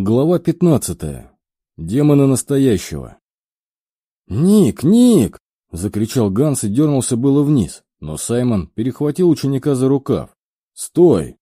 Глава 15. Демона настоящего. «Ник, Ник!» — закричал Ганс и дернулся было вниз, но Саймон перехватил ученика за рукав. «Стой!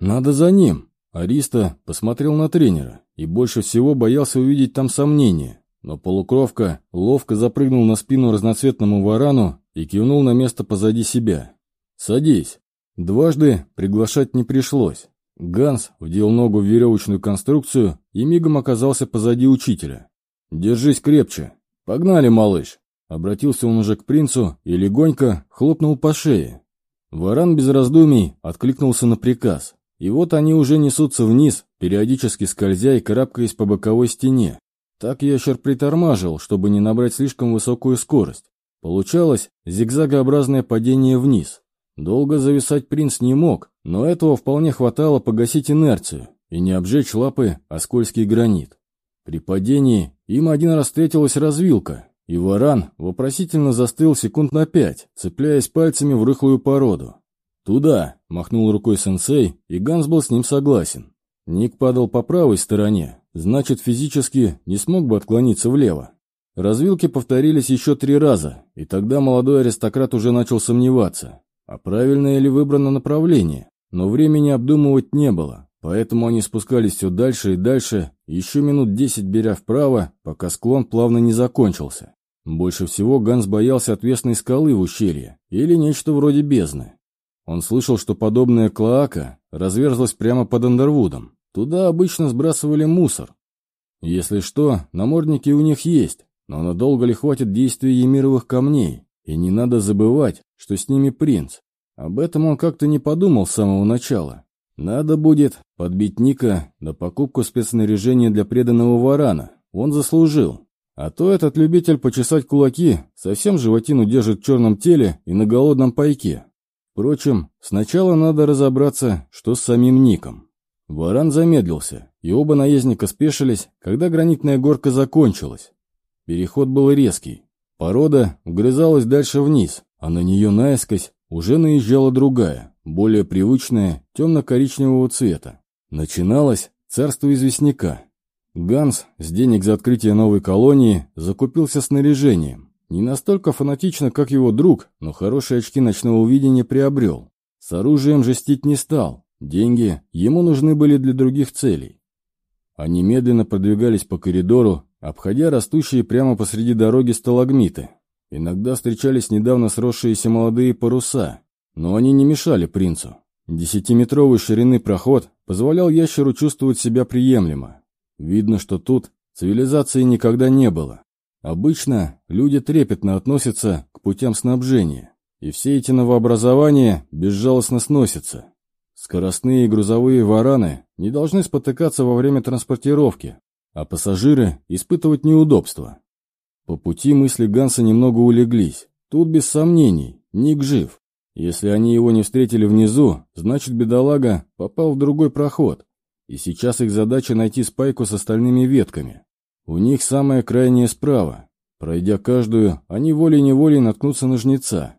Надо за ним!» Ариста посмотрел на тренера и больше всего боялся увидеть там сомнения, но полукровка ловко запрыгнул на спину разноцветному варану и кивнул на место позади себя. «Садись!» Дважды приглашать не пришлось. Ганс вдел ногу в веревочную конструкцию и мигом оказался позади учителя. «Держись крепче. Погнали, малыш!» Обратился он уже к принцу и легонько хлопнул по шее. Варан без раздумий откликнулся на приказ. И вот они уже несутся вниз, периодически скользя и карабкаясь по боковой стене. Так ящер притормаживал, чтобы не набрать слишком высокую скорость. Получалось зигзагообразное падение вниз. Долго зависать принц не мог, но этого вполне хватало погасить инерцию и не обжечь лапы о скользкий гранит. При падении им один раз встретилась развилка, и варан вопросительно застыл секунд на пять, цепляясь пальцами в рыхлую породу. «Туда!» — махнул рукой сенсей, и Ганс был с ним согласен. Ник падал по правой стороне, значит, физически не смог бы отклониться влево. Развилки повторились еще три раза, и тогда молодой аристократ уже начал сомневаться. А правильное ли выбрано направление? Но времени обдумывать не было, поэтому они спускались все дальше и дальше, еще минут десять беря вправо, пока склон плавно не закончился. Больше всего Ганс боялся отвесной скалы в ущелье или нечто вроде бездны. Он слышал, что подобная клоака разверзлась прямо под Андервудом. Туда обычно сбрасывали мусор. Если что, намордники у них есть, но надолго ли хватит действия емировых камней? И не надо забывать, что с ними принц. Об этом он как-то не подумал с самого начала. Надо будет подбить Ника на покупку спецснаряжения для преданного варана. Он заслужил. А то этот любитель почесать кулаки совсем животину держит в черном теле и на голодном пайке. Впрочем, сначала надо разобраться, что с самим Ником. Варан замедлился, и оба наездника спешились, когда гранитная горка закончилась. Переход был резкий, Порода вгрызалась дальше вниз, а на нее наискось уже наезжала другая, более привычная, темно-коричневого цвета. Начиналось царство известняка. Ганс с денег за открытие новой колонии закупился снаряжением. Не настолько фанатично, как его друг, но хорошие очки ночного видения приобрел. С оружием жестить не стал. Деньги ему нужны были для других целей. Они медленно продвигались по коридору, обходя растущие прямо посреди дороги сталагмиты. Иногда встречались недавно сросшиеся молодые паруса, но они не мешали принцу. Десятиметровой ширины проход позволял ящеру чувствовать себя приемлемо. Видно, что тут цивилизации никогда не было. Обычно люди трепетно относятся к путям снабжения, и все эти новообразования безжалостно сносятся. Скоростные и грузовые вараны не должны спотыкаться во время транспортировки, а пассажиры испытывать неудобства. По пути мысли Ганса немного улеглись. Тут без сомнений, Ник жив. Если они его не встретили внизу, значит бедолага попал в другой проход. И сейчас их задача найти спайку с остальными ветками. У них самая крайняя справа. Пройдя каждую, они волей-неволей наткнутся на жнеца.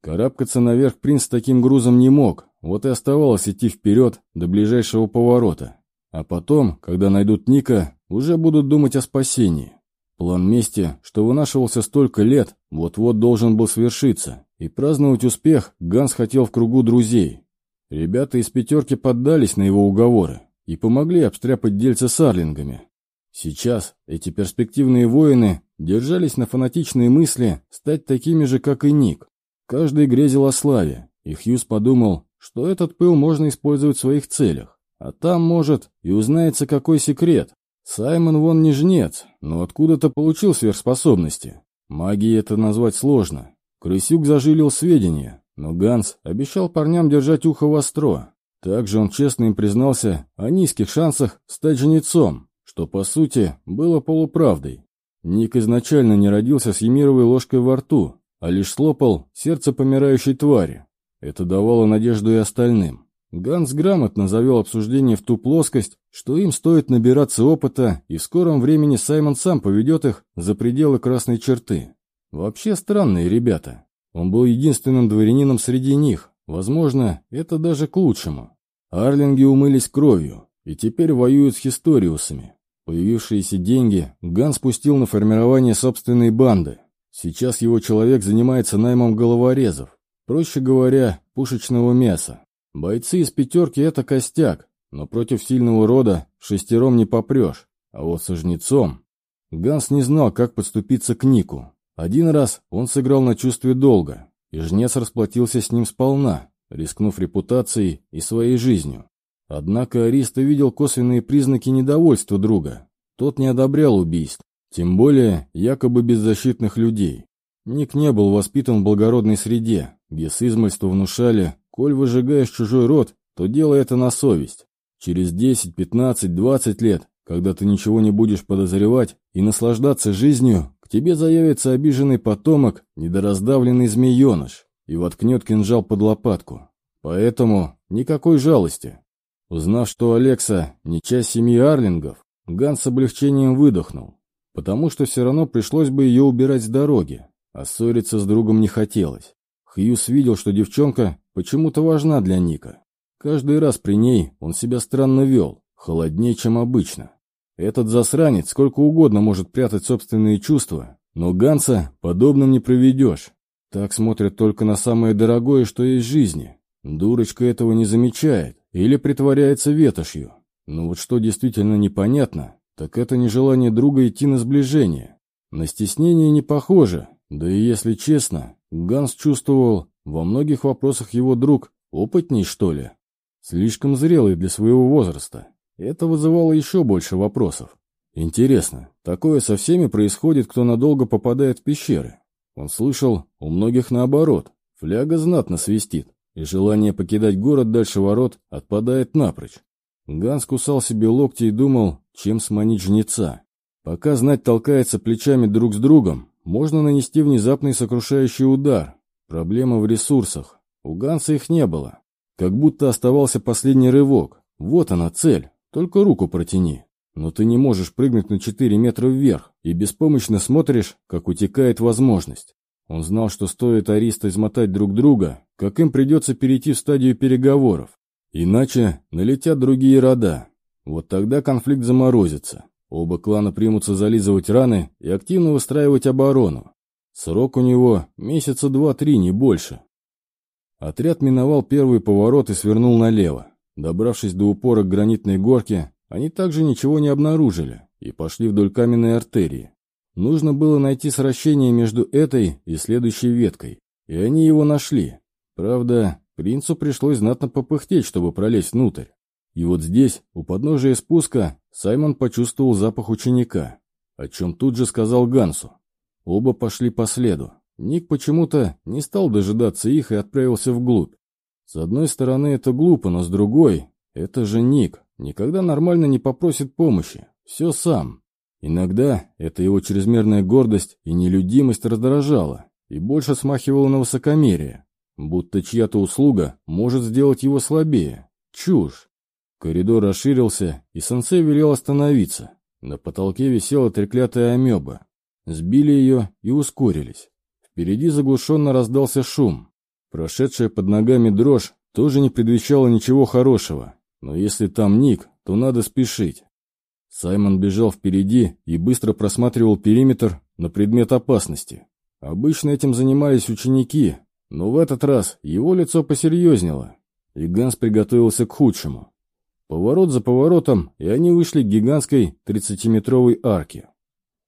Карабкаться наверх принц таким грузом не мог, вот и оставалось идти вперед до ближайшего поворота. А потом, когда найдут Ника, уже будут думать о спасении. План мести, что вынашивался столько лет, вот-вот должен был свершиться, и праздновать успех Ганс хотел в кругу друзей. Ребята из пятерки поддались на его уговоры и помогли обстряпать дельца с арлингами. Сейчас эти перспективные воины держались на фанатичные мысли стать такими же, как и Ник. Каждый грезил о славе, и Хьюз подумал, что этот пыл можно использовать в своих целях. А там, может, и узнается какой секрет, Саймон вон не жнец, но откуда-то получил сверхспособности. Магией это назвать сложно. Крысюк зажилил сведения, но Ганс обещал парням держать ухо востро. Также он честно им признался о низких шансах стать жнецом, что, по сути, было полуправдой. Ник изначально не родился с емировой ложкой во рту, а лишь слопал сердце помирающей твари. Это давало надежду и остальным. Ганс грамотно завел обсуждение в ту плоскость, что им стоит набираться опыта, и в скором времени Саймон сам поведет их за пределы красной черты. Вообще странные ребята. Он был единственным дворянином среди них. Возможно, это даже к лучшему. Арлинги умылись кровью. и теперь воюют с хисториусами. Появившиеся деньги Ган спустил на формирование собственной банды. Сейчас его человек занимается наймом головорезов, проще говоря, пушечного мяса. Бойцы из пятерки — это костяк, но против сильного рода шестером не попрешь, а вот со жнецом... Ганс не знал, как подступиться к Нику. Один раз он сыграл на чувстве долга, и жнец расплатился с ним сполна, рискнув репутацией и своей жизнью. Однако Ариста видел косвенные признаки недовольства друга. Тот не одобрял убийств, тем более якобы беззащитных людей. Ник не был воспитан в благородной среде, где с измольства внушали, коль выжигаешь чужой род, то делай это на совесть. Через 10, 15, 20 лет, когда ты ничего не будешь подозревать и наслаждаться жизнью, к тебе заявится обиженный потомок, недораздавленный змееныш, и воткнет кинжал под лопатку. Поэтому никакой жалости. Узнав, что Алекса не часть семьи Арлингов, Ганс с облегчением выдохнул, потому что все равно пришлось бы ее убирать с дороги, а ссориться с другом не хотелось. Хьюз видел, что девчонка почему-то важна для Ника. Каждый раз при ней он себя странно вел, холоднее, чем обычно. Этот засранец сколько угодно может прятать собственные чувства, но Ганса подобным не проведешь. Так смотрят только на самое дорогое, что есть в жизни. Дурочка этого не замечает или притворяется ветошью. Но вот что действительно непонятно, так это нежелание друга идти на сближение. На стеснение не похоже, да и если честно, Ганс чувствовал, во многих вопросах его друг опытней, что ли. Слишком зрелый для своего возраста. Это вызывало еще больше вопросов. Интересно, такое со всеми происходит, кто надолго попадает в пещеры? Он слышал, у многих наоборот, фляга знатно свистит и желание покидать город дальше ворот отпадает напрочь. Ганс кусал себе локти и думал, чем сманить жнеца. Пока знать толкается плечами друг с другом, можно нанести внезапный сокрушающий удар. Проблема в ресурсах. У Ганса их не было. Как будто оставался последний рывок. Вот она цель, только руку протяни. Но ты не можешь прыгнуть на 4 метра вверх и беспомощно смотришь, как утекает возможность. Он знал, что стоит Ариста измотать друг друга, как им придется перейти в стадию переговоров. Иначе налетят другие рода. Вот тогда конфликт заморозится. Оба клана примутся зализывать раны и активно выстраивать оборону. Срок у него месяца два-три, не больше. Отряд миновал первый поворот и свернул налево. Добравшись до упора к гранитной горке, они также ничего не обнаружили и пошли вдоль каменной артерии. Нужно было найти сращение между этой и следующей веткой, и они его нашли. Правда, принцу пришлось знатно попыхтеть, чтобы пролезть внутрь. И вот здесь, у подножия спуска, Саймон почувствовал запах ученика, о чем тут же сказал Гансу. Оба пошли по следу. Ник почему-то не стал дожидаться их и отправился вглубь. С одной стороны, это глупо, но с другой, это же Ник, никогда нормально не попросит помощи. Все сам. Иногда эта его чрезмерная гордость и нелюдимость раздражала и больше смахивала на высокомерие, будто чья-то услуга может сделать его слабее. Чушь. Коридор расширился, и сенсей велел остановиться. На потолке висела треклятая амеба. Сбили ее и ускорились. Впереди заглушенно раздался шум. Прошедшая под ногами дрожь тоже не предвещала ничего хорошего. Но если там Ник, то надо спешить. Саймон бежал впереди и быстро просматривал периметр на предмет опасности. Обычно этим занимались ученики, но в этот раз его лицо посерьезнело, и Ганс приготовился к худшему. Поворот за поворотом, и они вышли к гигантской 30-метровой арке.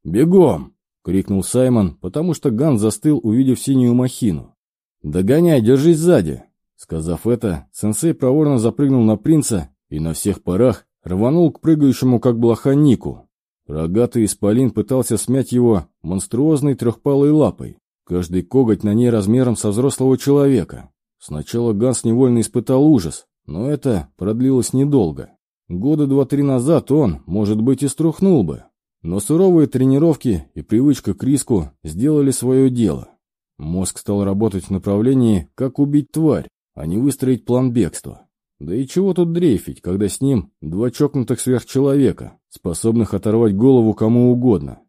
«Бегом!» — крикнул Саймон, потому что Ганс застыл, увидев синюю махину. «Догоняй, держись сзади!» Сказав это, сенсей проворно запрыгнул на принца и на всех парах рванул к прыгающему как блоха Нику. Рогатый исполин пытался смять его монструозной трехпалой лапой. Каждый коготь на ней размером со взрослого человека. Сначала Ганс невольно испытал ужас, но это продлилось недолго. Года два-три назад он, может быть, и струхнул бы. Но суровые тренировки и привычка к риску сделали свое дело. Мозг стал работать в направлении, как убить тварь, а не выстроить план бегства. Да и чего тут дрейфить, когда с ним два чокнутых сверхчеловека, способных оторвать голову кому угодно.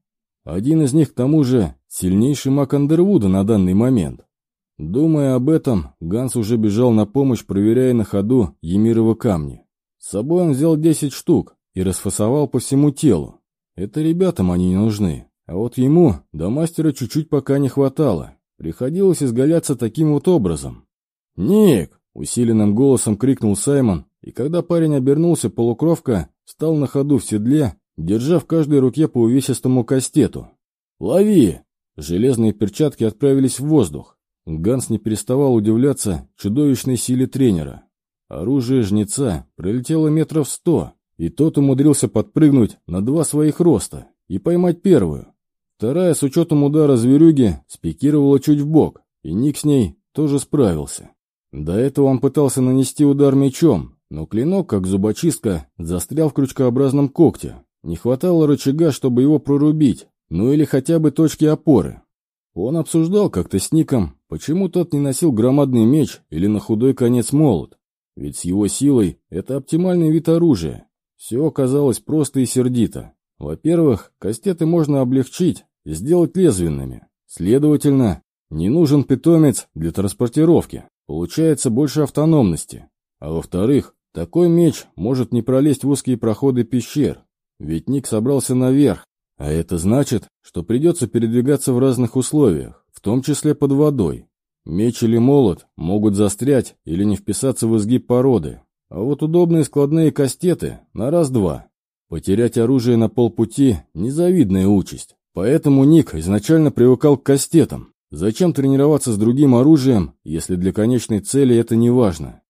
Один из них, к тому же, сильнейший маг Андервуда на данный момент. Думая об этом, Ганс уже бежал на помощь, проверяя на ходу Емировы камни. С собой он взял 10 штук и расфасовал по всему телу. Это ребятам они не нужны, а вот ему до мастера чуть-чуть пока не хватало. Приходилось изгаляться таким вот образом. «Ник!» — усиленным голосом крикнул Саймон, и когда парень обернулся, полукровка встал на ходу в седле, держа в каждой руке по увесистому кастету. «Лови!» Железные перчатки отправились в воздух. Ганс не переставал удивляться чудовищной силе тренера. Оружие жнеца пролетело метров сто, и тот умудрился подпрыгнуть на два своих роста и поймать первую. Вторая, с учетом удара зверюги, спикировала чуть в бок, и Ник с ней тоже справился. До этого он пытался нанести удар мечом, но клинок, как зубочистка, застрял в крючкообразном когте. Не хватало рычага, чтобы его прорубить, ну или хотя бы точки опоры. Он обсуждал как-то с Ником, почему тот не носил громадный меч или на худой конец молот. Ведь с его силой это оптимальный вид оружия. Все оказалось просто и сердито. Во-первых, кастеты можно облегчить и сделать лезвенными. Следовательно, не нужен питомец для транспортировки. Получается больше автономности. А во-вторых, такой меч может не пролезть в узкие проходы пещер. Ведь Ник собрался наверх, а это значит, что придется передвигаться в разных условиях, в том числе под водой. Меч или молот могут застрять или не вписаться в изгиб породы, а вот удобные складные кастеты на раз-два. Потерять оружие на полпути – незавидная участь. Поэтому Ник изначально привыкал к кастетам. Зачем тренироваться с другим оружием, если для конечной цели это не важно?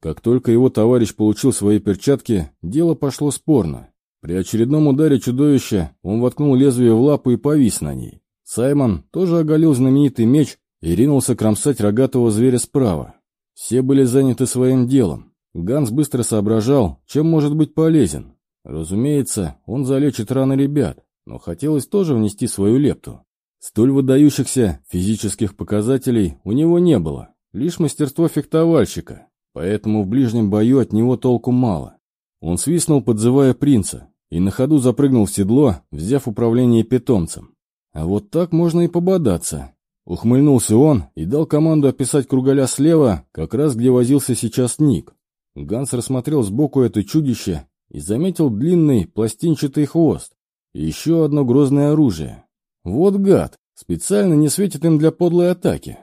Как только его товарищ получил свои перчатки, дело пошло спорно. При очередном ударе чудовища он воткнул лезвие в лапу и повис на ней. Саймон тоже оголил знаменитый меч и ринулся кромсать рогатого зверя справа. Все были заняты своим делом. Ганс быстро соображал, чем может быть полезен. Разумеется, он залечит раны ребят, но хотелось тоже внести свою лепту. Столь выдающихся физических показателей у него не было, лишь мастерство фехтовальщика, поэтому в ближнем бою от него толку мало. Он свистнул, подзывая принца, и на ходу запрыгнул в седло, взяв управление питомцем. А вот так можно и пободаться. Ухмыльнулся он и дал команду описать кругаля слева, как раз где возился сейчас Ник. Ганс рассмотрел сбоку это чудище и заметил длинный пластинчатый хвост еще одно грозное оружие. Вот гад, специально не светит им для подлой атаки.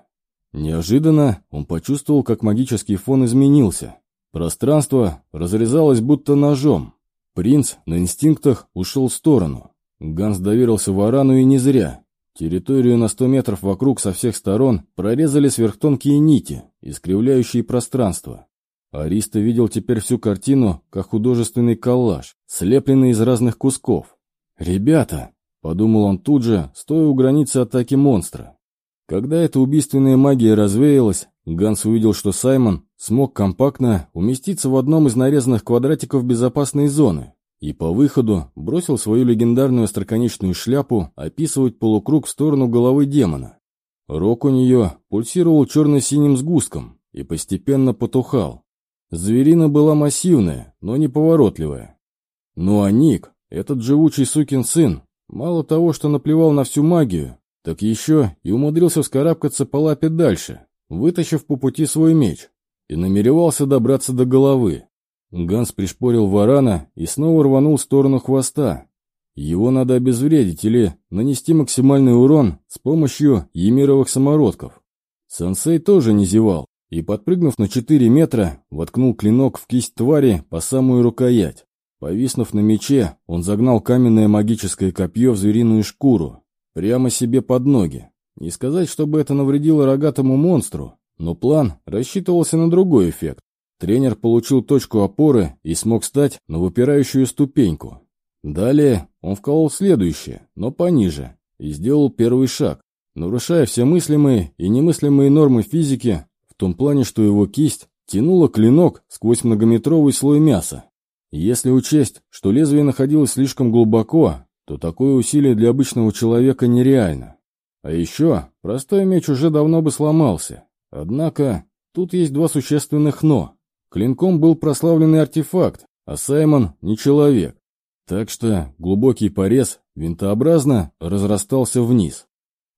Неожиданно он почувствовал, как магический фон изменился. Пространство разрезалось будто ножом. Принц на инстинктах ушел в сторону. Ганс доверился варану и не зря. Территорию на сто метров вокруг со всех сторон прорезали сверхтонкие нити, искривляющие пространство. Ариста видел теперь всю картину, как художественный коллаж, слепленный из разных кусков. «Ребята!» — подумал он тут же, стоя у границы атаки монстра. Когда эта убийственная магия развеялась, Ганс увидел, что Саймон смог компактно уместиться в одном из нарезанных квадратиков безопасной зоны и по выходу бросил свою легендарную остроконечную шляпу описывать полукруг в сторону головы демона. Рог у нее пульсировал черно-синим сгустком и постепенно потухал. Зверина была массивная, но неповоротливая. Ну а Ник, этот живучий сукин сын, мало того, что наплевал на всю магию, так еще и умудрился вскарабкаться по лапе дальше, вытащив по пути свой меч и намеревался добраться до головы. Ганс пришпорил варана и снова рванул в сторону хвоста. Его надо обезвредить или нанести максимальный урон с помощью емировых самородков. Сансей тоже не зевал и, подпрыгнув на 4 метра, воткнул клинок в кисть твари по самую рукоять. Повиснув на мече, он загнал каменное магическое копье в звериную шкуру, прямо себе под ноги. Не сказать, чтобы это навредило рогатому монстру, но план рассчитывался на другой эффект. Тренер получил точку опоры и смог стать на выпирающую ступеньку. Далее он вколол следующее, но пониже, и сделал первый шаг, нарушая все мыслимые и немыслимые нормы физики том плане, что его кисть тянула клинок сквозь многометровый слой мяса. Если учесть, что лезвие находилось слишком глубоко, то такое усилие для обычного человека нереально. А еще простой меч уже давно бы сломался, Однако, тут есть два существенных «но». Клинком был прославленный артефакт, а Саймон не человек. Так что глубокий порез винтообразно разрастался вниз.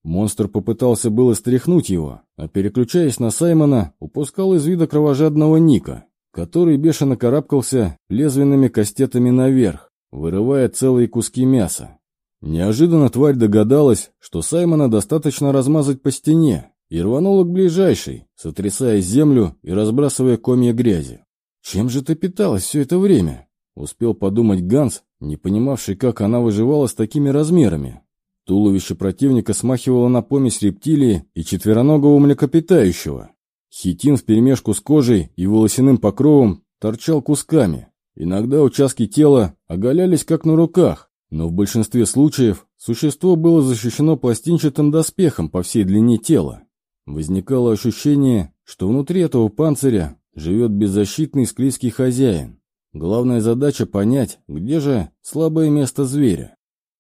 Монстр попытался было стряхнуть его, а переключаясь на Саймона, упускал из вида кровожадного Ника, который бешено карабкался лезвенными кастетами наверх, вырывая целые куски мяса. Неожиданно тварь догадалась, что Саймона достаточно размазать по стене, и рванула к ближайшей, сотрясая землю и разбрасывая комья грязи. «Чем же ты питалась все это время?» — успел подумать Ганс, не понимавший, как она выживала с такими размерами. Туловище противника смахивало на помесь рептилии и четвероногого млекопитающего. Хитин вперемешку с кожей и волосяным покровом торчал кусками. Иногда участки тела оголялись как на руках, но в большинстве случаев существо было защищено пластинчатым доспехом по всей длине тела. Возникало ощущение, что внутри этого панциря живет беззащитный склизкий хозяин. Главная задача понять, где же слабое место зверя.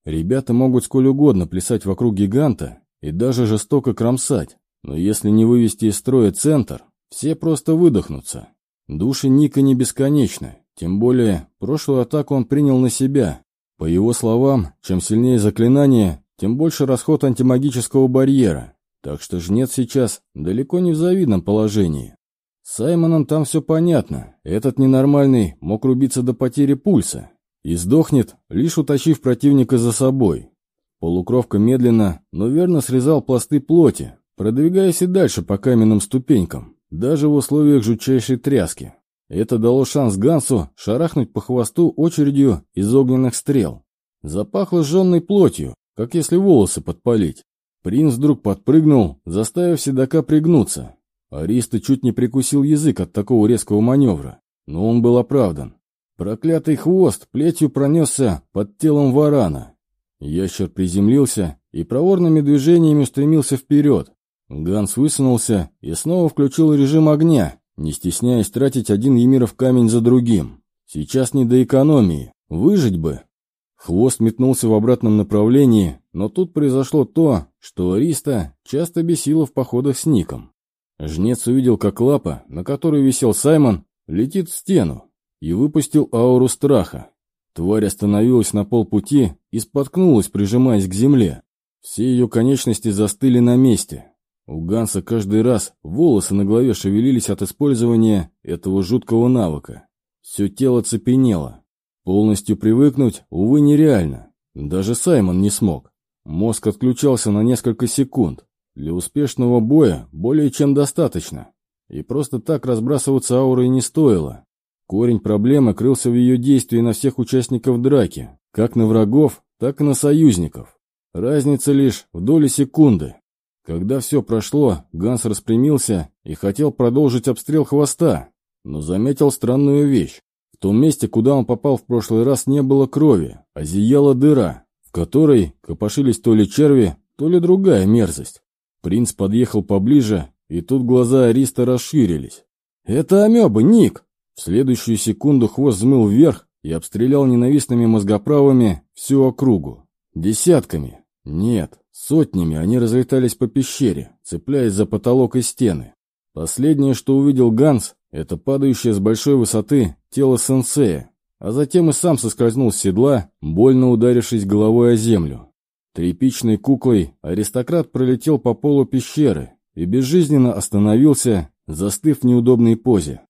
Ребята могут сколь угодно плясать вокруг гиганта и даже жестоко кромсать, но если не вывести из строя центр, все просто выдохнутся. Души Ника не бесконечны, тем более прошлую атаку он принял на себя. По его словам, чем сильнее заклинание, тем больше расход антимагического барьера, так что жнец сейчас далеко не в завидном положении. С Саймоном там все понятно, этот ненормальный мог рубиться до потери пульса, и сдохнет, лишь утащив противника за собой. Полукровка медленно, но верно срезал пласты плоти, продвигаясь и дальше по каменным ступенькам, даже в условиях жутчайшей тряски. Это дало шанс Гансу шарахнуть по хвосту очередью из огненных стрел. Запахло жженной плотью, как если волосы подпалить. Принц вдруг подпрыгнул, заставив седока пригнуться. Ариста чуть не прикусил язык от такого резкого маневра, но он был оправдан. Проклятый хвост плетью пронесся под телом варана. Ящер приземлился и проворными движениями устремился вперед. Ганс высунулся и снова включил режим огня, не стесняясь тратить один Емиров камень за другим. Сейчас не до экономии, выжить бы. Хвост метнулся в обратном направлении, но тут произошло то, что Ариста часто бесило в походах с Ником. Жнец увидел, как лапа, на которой висел Саймон, летит в стену, и выпустил ауру страха. Тварь остановилась на полпути и споткнулась, прижимаясь к земле. Все ее конечности застыли на месте. У Ганса каждый раз волосы на голове шевелились от использования этого жуткого навыка. Все тело цепенело. Полностью привыкнуть, увы, нереально. Даже Саймон не смог. Мозг отключался на несколько секунд. Для успешного боя более чем достаточно. И просто так разбрасываться аурой не стоило. Корень проблемы крылся в ее действии на всех участников драки, как на врагов, так и на союзников. Разница лишь в доли секунды. Когда все прошло, Ганс распрямился и хотел продолжить обстрел хвоста, но заметил странную вещь. В том месте, куда он попал в прошлый раз, не было крови, а зияла дыра, в которой копошились то ли черви, то ли другая мерзость. Принц подъехал поближе, и тут глаза Ариста расширились. «Это амеба, Ник!» В следующую секунду хвост взмыл вверх и обстрелял ненавистными мозгоправами всю округу. Десятками. Нет, сотнями они разлетались по пещере, цепляясь за потолок и стены. Последнее, что увидел Ганс, это падающее с большой высоты тело сенсея, а затем и сам соскользнул с седла, больно ударившись головой о землю. Тряпичной куклой аристократ пролетел по полу пещеры и безжизненно остановился, застыв в неудобной позе.